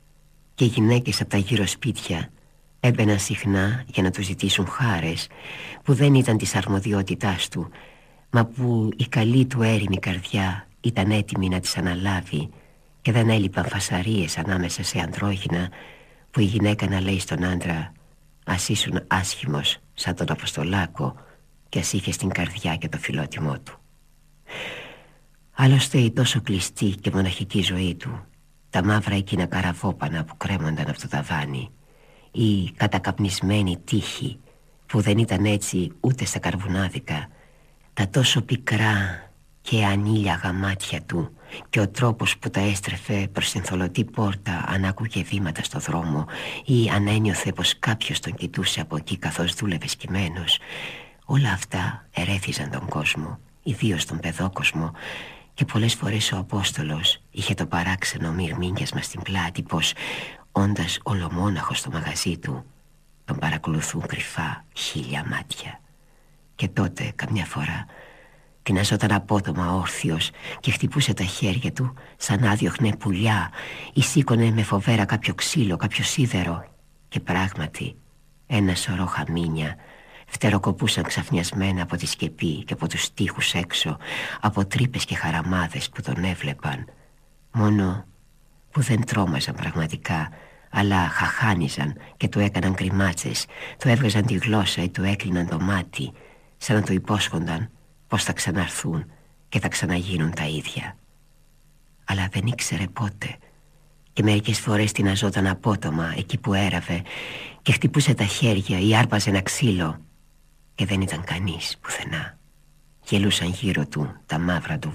Και οι γυναίκες από τα γύρω σπίτια έμπαιναν συχνά για να του ζητήσουν χάρες Που δεν ήταν της αρμοδιότητάς του Μα που η καλή του έρημη καρδιά ήταν έτοιμη να τις αναλάβει και δεν έλειπαν φασαρίες ανάμεσα σε αντρόγινα που η γυναίκα να λέει στον άντρα ας ήσουν άσχημος σαν τον Αποστολάκο και ας είχε στην καρδιά και το φιλότιμό του. Άλλωστε η τόσο κλειστή και μοναχική ζωή του τα μαύρα εκείνα καραβόπανα που κρέμονταν από το ταβάνι η κατακαπνισμένη τύχη που δεν ήταν έτσι ούτε στα καρβουνάδικα τα τόσο πικρά και ανήλια μάτια του και ο τρόπος που τα έστρεφε προς την θολωτή πόρτα αν άκουγε βήματα στο δρόμο ή αν ένιωθε πως κάποιος τον κοιτούσε από εκεί καθώς δούλευε σκυμμένος όλα αυτά ερέθιζαν τον κόσμο ιδίως τον παιδόκοσμο και πολλές φορές ο Απόστολος είχε το παράξενο μυρμήνιασμα στην πλάτη πως όντας ολομόναχος στο μαγαζί του τον παρακολουθούν κρυφά χίλια μάτια. Και τότε καμιά φορά Τειναζόταν απότομα όρθιος και χτυπούσε τα χέρια του σαν να διώχνε πουλιά. Ή σήκωνε με φοβέρα κάποιο ξύλο, κάποιο σίδερο. Και πράγματι ένα σωρό χαμίνια φτεροκοπούσαν ξαφνιασμένα από τη σκεπή και από τους τείχους έξω από τρύπες και χαραμάδες που τον έβλεπαν. Μόνο που δεν τρόμαζαν πραγματικά αλλά χαχάνιζαν και του έκαναν κρυμάτσες του έβγαζαν τη γλώσσα ή του έκλειναν το μάτι σαν να το υπόσχονταν πως θα ξαναρθούν και θα ξαναγίνουν τα ίδια. Αλλά δεν ήξερε πότε και μερικές φορές την αζόταν απότομα εκεί που έραβε και χτυπούσε τα χέρια ή άρπαζε ένα ξύλο και δεν ήταν κανείς πουθενά. Γελούσαν γύρω του τα μαύρα του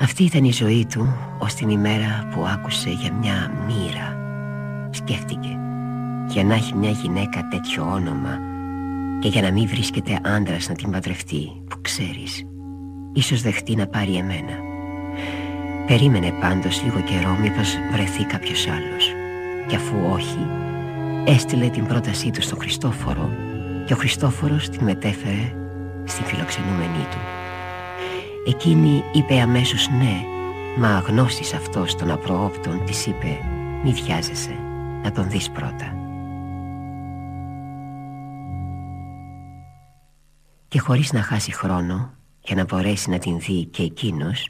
Αυτή ήταν η ζωή του ως την ημέρα που άκουσε για μια μοίρα. Σκέφτηκε για να έχει μια γυναίκα τέτοιο όνομα και για να μην βρίσκεται άντρας να την παντρευτεί που ξέρεις Ίσως δεχτεί να πάρει εμένα. Περίμενε πάντως λίγο καιρό μήπως βρεθεί κάποιος άλλος. Και αφού όχι έστειλε την πρότασή του στον Χριστόφορο Και ο Χριστόφορος την μετέφερε στην φιλοξενούμενή του Εκείνη είπε αμέσως ναι Μα αγνώστης αυτός των απροόπτων της είπε Μη βιάζεσαι να τον δεις πρώτα Και χωρίς να χάσει χρόνο για να μπορέσει να την δει και εκείνος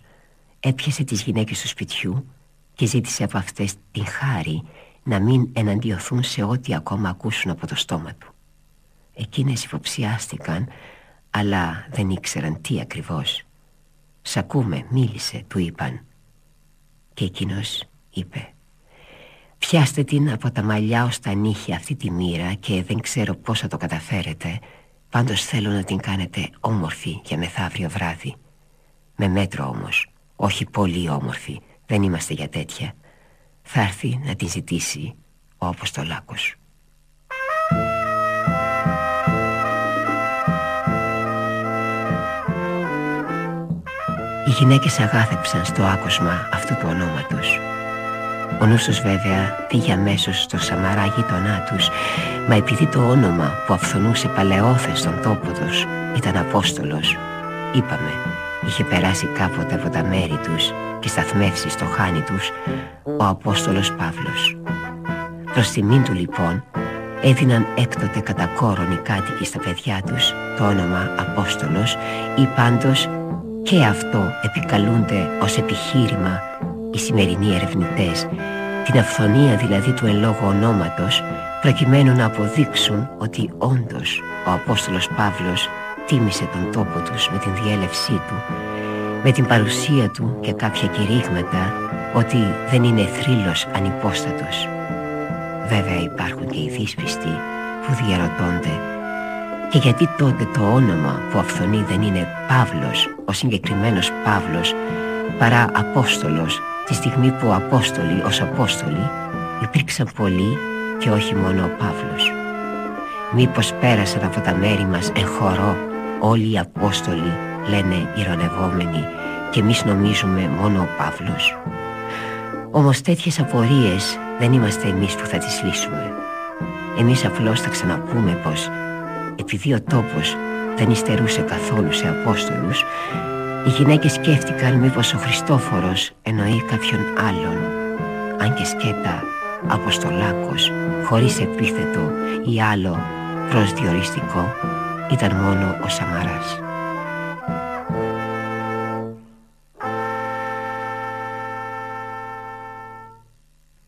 έπιασε τις γυναίκες του σπιτιού και ζήτησε από αυτές την χάρη να μην εναντιωθούν σε ό,τι ακόμα ακούσουν από το στόμα του. Εκείνες υποψιάστηκαν αλλά δεν ήξεραν τι ακριβώς. «Σ' ακούμε, μίλησε», του είπαν. Και εκείνος είπε «Πιάστε την από τα μαλλιά ως τα νύχια αυτή τη μοίρα και δεν ξέρω πώς θα το καταφέρετε. Πάντως θέλω να την κάνετε όμορφη για μεθαύριο βράδυ. Με μέτρο όμως Όχι πολύ όμορφη. Δεν είμαστε για τέτοια. Θα έρθει να την ζητήσει ο Αποστολάκος Οι γυναίκες αγάθεψαν στο άκουσμα αυτού του ονόματος. Ο νους τους βέβαια πήγε αμέσως στο Σαμαρά γείτονά τους Μα επειδή το όνομα που αυθονούσε παλαιόθε στον τόπο τους ήταν Απόστολος Είπαμε, είχε περάσει κάποτε από τα μέρη τους και σταθμεύσει στο χάνι τους ο Απόστολος Παύλος. Προς τιμήν του λοιπόν έδιναν έκτοτε κατά κόρον οι κάτοικοι στα παιδιά τους το όνομα Απόστολος ή πάντως και αυτό επικαλούνται ως επιχείρημα οι σημερινοί ερευνητές την αυθονία δηλαδή του εν λόγω ονόματος προκειμένου να αποδείξουν ότι όντως ο Απόστολος Παύλος τίμησε τον τόπο τους με την διέλευσή του με την παρουσία του και κάποια κηρύγματα ότι δεν είναι θρύλος ανυπόστατος. Βέβαια υπάρχουν και οι δύσπιστοι που διαρωτώνται και γιατί τότε το όνομα που αυθονεί δεν είναι Παύλος, ο συγκεκριμένος Παύλος, παρά Απόστολος Τη στιγμή που Απόστολοι ως Απόστολοι υπήρξαν πολλοί και όχι μόνο ο Παύλος. Μήπως πέρασαν από τα μέρη μας εν χορό όλοι οι Απόστολοι λένε ηρωνευόμενοι και εμείς νομίζουμε μόνο ο Παύλος; Όμως τέτοιες απορίες δεν είμαστε εμείς που θα τις λύσουμε. Εμείς απλώς θα ξαναπούμε πως επειδή ο τόπος δεν υστερούσε καθόλου σε Απόστολους οι γυναίκες σκέφτηκαν μήπως ο Χριστόφορος εννοεί κάποιον άλλον Αν και σκέτα Αποστολάκος χωρίς επίθετο ή άλλο προσδιοριστικό ήταν μόνο ο Σαμαράς.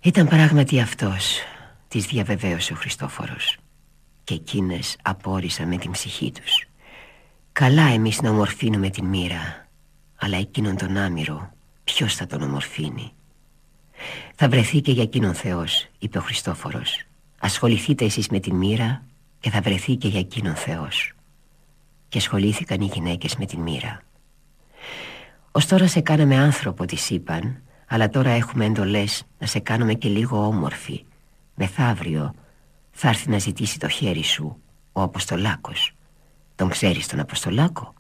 Ήταν πράγματι αυτός Της διαβεβαίωσε ο Χριστόφορος Και εκείνες απόρρισαν με την ψυχή τους. Καλά εμείς να ομορφύνουμε την μοίρα Αλλά εκείνον τον άμυρο Ποιος θα τον ομορφύνει; Θα βρεθεί και για εκείνον Θεός Είπε ο Χριστόφορος. Ασχοληθείτε εσείς με την μοίρα Και θα βρεθεί και για εκείνον Θεός. Και ασχολήθηκαν οι γυναίκες με την μοίρα. Ως τώρα σε κάναμε άνθρωπο της είπαν Αλλά τώρα έχουμε εντολές Να σε κάνουμε και λίγο όμορφη Μεθαύριο θα έρθει να ζητήσει το χέρι σου Ο Αποστολάκος. Τον ξέρεις τον Αποστολάκο;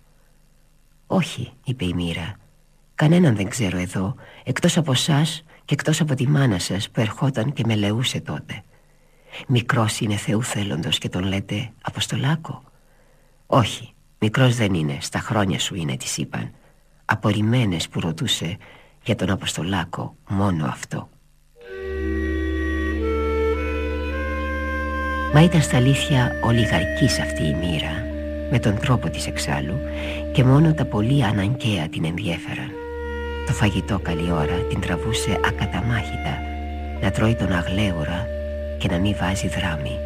Όχι είπε η μοίρα. Κανέναν δεν ξέρω εδώ Εκτός από σας και εκτός από τη μάνα σας Που ερχόταν και με λεούσε τότε. Μικρός είναι Θεού θέλοντος Και τον λέτε Αποστολάκο; Όχι μικρός δεν είναι Στα χρόνια σου είναι της είπαν. Απορριμμένες που ρωτούσε Για τον Αποστολάκο μόνο αυτό Μα ήταν στα αλήθεια ολιγαρκής αυτή η μοίρα με τον τρόπο της εξάλλου και μόνο τα πολύ αναγκαία την ενδιέφεραν. Το φαγητό καλή ώρα την τραβούσε ακαταμάχητα να τρώει τον αγλέουρα και να μην βάζει δράμη.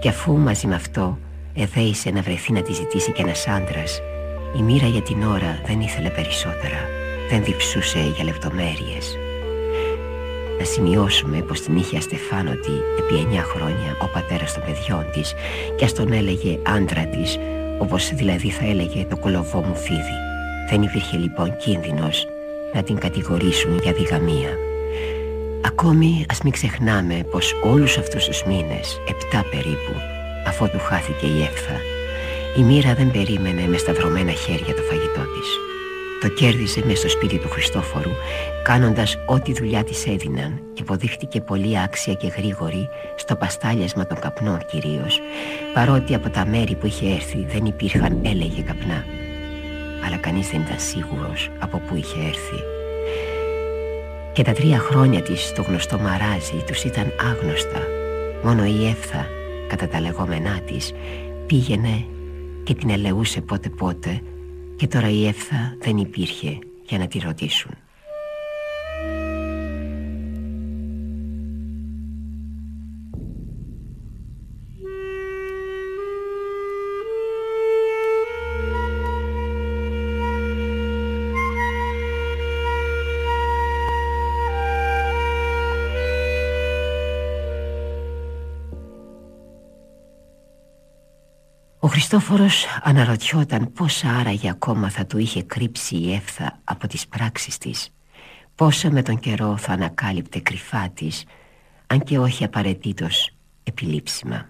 Και αφού μαζί με αυτό εδέησε να βρεθεί να τη ζητήσει και ένας άντρας, η μοίρα για την ώρα δεν ήθελε περισσότερα, δεν διψούσε για λεπτομέρειες. Να σημειώσουμε πως την είχε αστεφάνωτη επί εννιά χρόνια ο πατέρας των παιδιών της και ας τον έλεγε άντρα της όπως δηλαδή θα έλεγε το κολοβό μου φίδι. Δεν υπήρχε λοιπόν κίνδυνος να την κατηγορήσουν για διγαμία. Ακόμη ας μην ξεχνάμε πως όλους αυτούς τους μήνες, επτά περίπου, αφού του χάθηκε η έφθα, η μοίρα δεν περίμενε με σταυρωμένα χέρια το φαγητό της. Το κέρδισε μες στο σπίτι του Χριστόφορου κάνοντας ό,τι δουλειά της έδιναν. Και αποδείχτηκε πολύ άξια και γρήγορη στο παστάλιασμα των καπνών κυρίως. Παρότι από τα μέρη που είχε έρθει δεν υπήρχαν έλεγε καπνά. Αλλά κανείς δεν ήταν σίγουρος από πού είχε έρθει. Και τα τρία χρόνια της στο γνωστό μαράζι τους ήταν άγνωστα. Μόνο η Εύθα κατά τα λεγόμενά της πήγαινε και την ελεούσε πότε πότε και τώρα η Εύθα δεν υπήρχε για να τη ρωτήσουν Ο Χριστόφορος αναρωτιόταν πόσα άραγε ακόμα θα του είχε κρύψει η έφθα από τις πράξεις της. Πόσα με τον καιρό θα ανακάλυπτε κρυφά της Αν και όχι απαραίτητος επιλήψιμα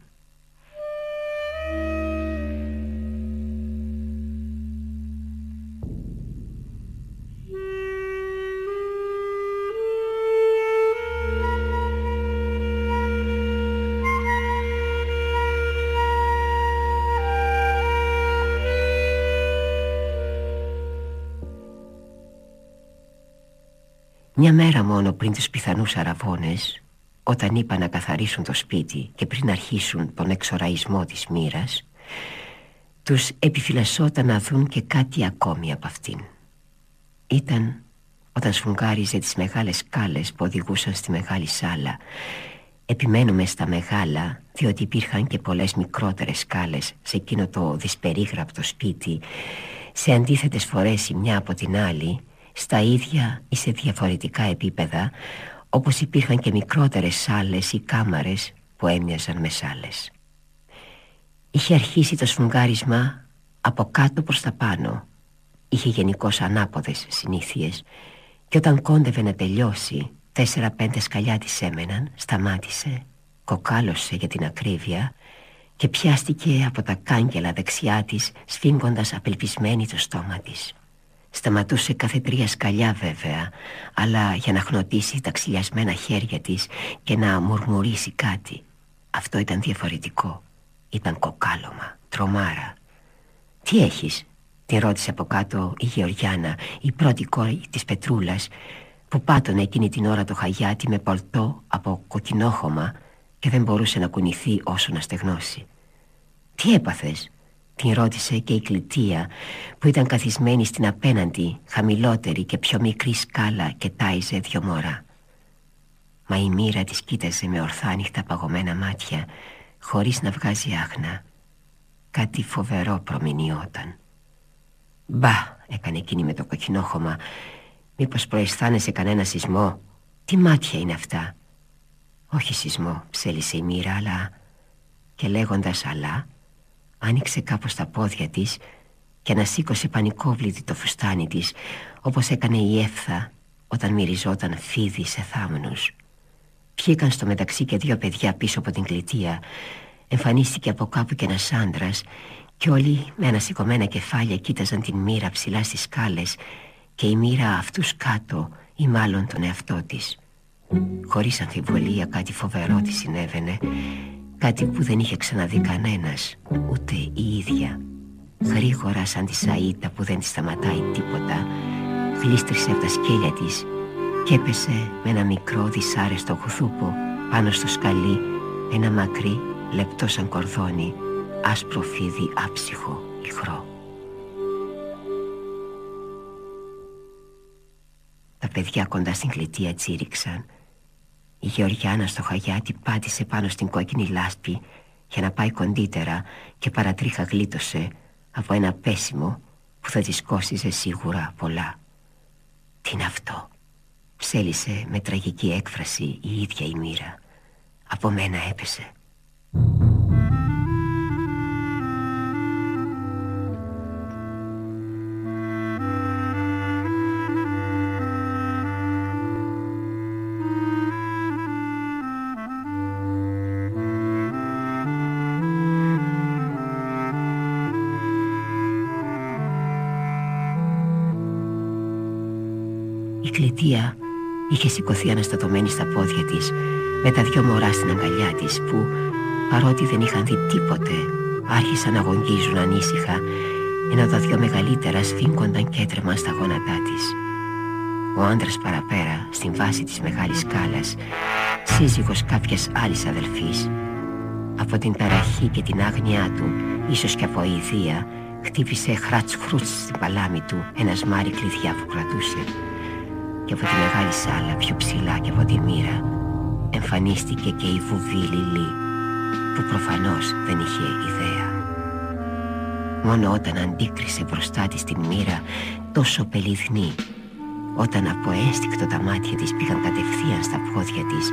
Μια μέρα μόνο πριν τους πιθανούς αραβώνες Όταν είπα να καθαρίσουν το σπίτι Και πριν αρχίσουν τον εξοραϊσμό της μοίρας, Τους επιφυλασσόταν να δουν και κάτι ακόμη από αυτήν. Ήταν όταν σφουγγάριζε τις μεγάλες σκάλες που οδηγούσαν στη μεγάλη σάλα. Επιμένουμε στα μεγάλα διότι υπήρχαν και πολλές μικρότερες σκάλες σε εκείνο το δυσπερίγραπτο σπίτι. Σε αντίθετες φορές η μια από την άλλη στα ίδια ή σε διαφορετικά επίπεδα όπως υπήρχαν και μικρότερες σάλες ή κάμαρες που έμοιαζαν με σάλες. Είχε αρχίσει το σφουγγάρισμα από κάτω προς τα πάνω. Είχε γενικώς ανάποδες συνήθειες και όταν κόντευε να τελειώσει τέσσερα-πέντε σκαλιά της έμεναν, σταμάτησε, κοκάλωσε για την ακρίβεια και πιάστηκε από τα κάγκελα δεξιά της σφίγγοντας απελπισμένη το στόμα της. Σταματούσε κάθε τρία σκαλιά βέβαια Αλλά για να χνοτήσει τα ξυλιασμένα χέρια της Και να μουρμουρίσει κάτι Αυτό ήταν διαφορετικό. Ήταν κοκάλωμα, τρομάρα. Τι έχεις; Την ρώτησε από κάτω η Γεωργιάνα Η πρώτη κόρη της Πετρούλας Που πάτωνε εκείνη την ώρα το χαγιάτι Με πολτό από κοκκινόχωμα Και δεν μπορούσε να κουνηθεί όσο να στεγνώσει. Τι έπαθες; Την ρώτησε και η κλητεία που ήταν καθισμένη στην απέναντι χαμηλότερη και πιο μικρή σκάλα και τάιζε δυο μωρά. Μα η μοίρα της κοίταζε με ορθά ανοιχτά παγωμένα μάτια χωρίς να βγάζει άχνα. Κάτι φοβερό προμηνιόταν Μπα έκανε εκείνη με το κοκκινόχωμα Μήπως προαισθάνεσαι κανένα σεισμό; Τι μάτια είναι αυτά; Όχι σεισμό ψέλισε η μοίρα αλλά Και λέγοντας αλλά Άνοιξε κάπως τα πόδια της και ανασήκωσε πανικόβλητη το φουστάνι της όπως έκανε η έφθα όταν μυριζόταν φίδι σε θάμνους. Πιήκαν στο μεταξύ και δύο παιδιά πίσω από την κλητεία. Εμφανίστηκε από κάπου και ένας άντρας και όλοι με ανασηκωμένα κεφάλια κοίταζαν την μοίρα ψηλά στις σκάλες και η μοίρα αυτούς κάτω ή μάλλον τον εαυτό της. Χωρίς αμφιβολία κάτι φοβερό της συνέβαινε Κάτι που δεν είχε ξαναδεί κανένας Ούτε η ίδια. Γρήγορα σαν τη σαΐτα που δεν της σταματάει τίποτα Γλίστρισε από τα σκέλια της Και έπεσε με ένα μικρό δυσάρεστο χουθούπο Πάνω στο σκαλί Ένα μακρύ λεπτό σαν κορδόνι Άσπρο φίδι άψυχο ηχρό. Τα παιδιά κοντά στην κλητεία τσίριξαν η Γεωργιάνα στο χαγιάτι πάτησε πάνω στην κόκκινη λάσπη για να πάει κοντύτερα και παρατρίχα γλίτωσε από ένα πέσιμο που θα της κόστιζε σίγουρα πολλά. Τι είναι αυτό, ψέλισε με τραγική έκφραση η ίδια η μοίρα. Από μένα έπεσε. Είχε σηκωθεί αναστατωμένη στα πόδια της με τα δυο μωρά στην αγκαλιά της που παρότι δεν είχαν δει τίποτε άρχισαν να αγωνγίζουν ανήσυχα ενώ τα δυο μεγαλύτερα σφίγγονταν και έτρεμαν στα γόνατά της. Ο άντρας παραπέρα, στην βάση της μεγάλης σκάλας, σύζυγος κάποιας άλλης αδελφής, από την ταραχή και την άγνοιά του, ίσως και από ιδία, χτύπησε χράτς χρούτς στην παλάμη του ένας σμάρι κλειδιά που κρατούσε. Και από τη μεγάλη σάλα πιο ψηλά και από τη μοίρα εμφανίστηκε και η βουβή Λιλή, που προφανώς δεν είχε ιδέα. Μόνο όταν αντίκρισε μπροστά της την μοίρα τόσο πελιθνή όταν από ένστικτο τα μάτια της πήγαν κατευθείαν στα πόδια της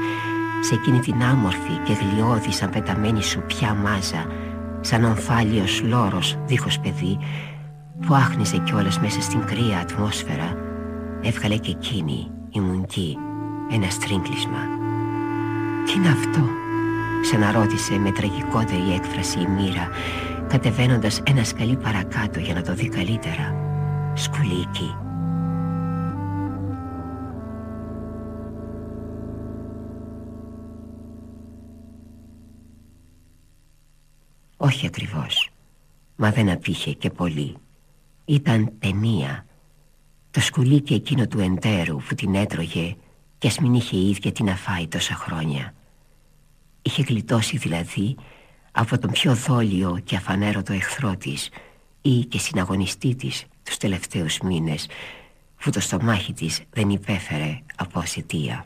σε εκείνη την άμορφη και γλιώδη σαν πεταμένη πια μάζα σαν ομφάλιος λόρος δίχως παιδί που άχνησε κιόλας μέσα στην κρύα ατμόσφαιρα έβγαλε και εκείνη η μουνκή ένα στρίγκλισμα «Τι είναι αυτό» ξαναρώτησε με τραγικότερη έκφραση η μοίρα κατεβαίνοντας ένα σκαλί παρακάτω για να το δει καλύτερα. «Σκουλίκι» Όχι ακριβώς Μα δεν απήχε και πολύ. Ήταν ταινία Το σκουλίκι εκείνο του εντέρου που την έτρωγε Κι ας μην είχε ίδια τι να φάει τόσα χρόνια. Είχε γλιτώσει δηλαδή Από τον πιο δόλιο και αφανέρωτο εχθρό της Ή και συναγωνιστή της τους τελευταίους μήνες Που το στομάχι της δεν υπέφερε από ασυτεία.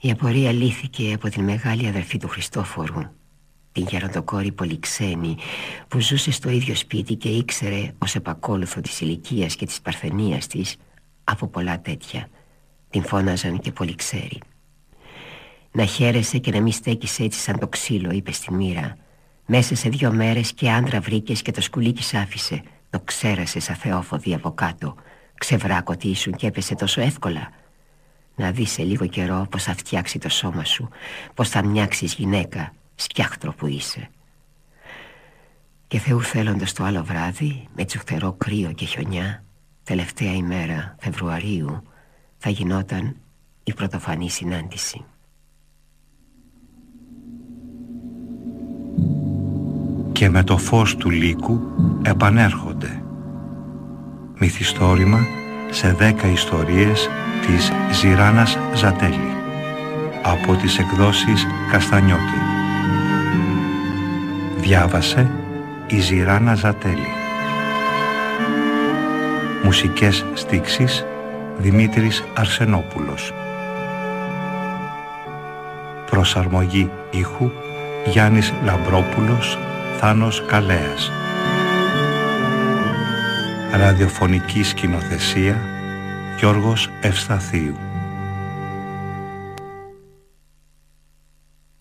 Η απορία λύθηκε από την μεγάλη αδερφή του Χριστόφορου την γεροντοκόρη Πολυξένη που ζούσε στο ίδιο σπίτι και ήξερε ως επακόλουθο της ηλικίας και της παρθενίας της από πολλά τέτοια. Την φώναζαν και Πολυξέρη να χαίρεσαι και να μη στέκεις έτσι σαν το ξύλο είπε στη μοίρα. Μέσα σε δυο μέρες και άντρα βρήκες και το σκουλίκι σ' άφησε. Το ξέρασε σαν θεόφοδη από κάτω. Ξεβράκωτη ήσουν και έπεσε τόσο εύκολα. Να δεις σε λίγο καιρό πως θα φτιάξει το σώμα σου πως θα μοιάξεις γυναίκα σκιάχτρο που είσαι. Και Θεού θέλοντας το άλλο βράδυ Με τσουχτερό κρύο και χιονιά Τελευταία ημέρα Φεβρουαρίου Θα γινόταν η πρωτοφανή συνάντηση. Και με το φως του λύκου επανέρχονται. Μυθιστόρημα σε δέκα ιστορίες της Ζηράνας Ζατέλη. Από τις εκδόσεις Καστανιώτη. Διάβασε η Ζηράνα Ζατέλη. Μουσικές στίξεις Δημήτρης Αρσενόπουλος. Προσαρμογή ήχου Γιάννης Λαμπρόπουλος Θάνος Καλέας. Ραδιοφωνική σκηνοθεσία Γιώργος Ευσταθίου.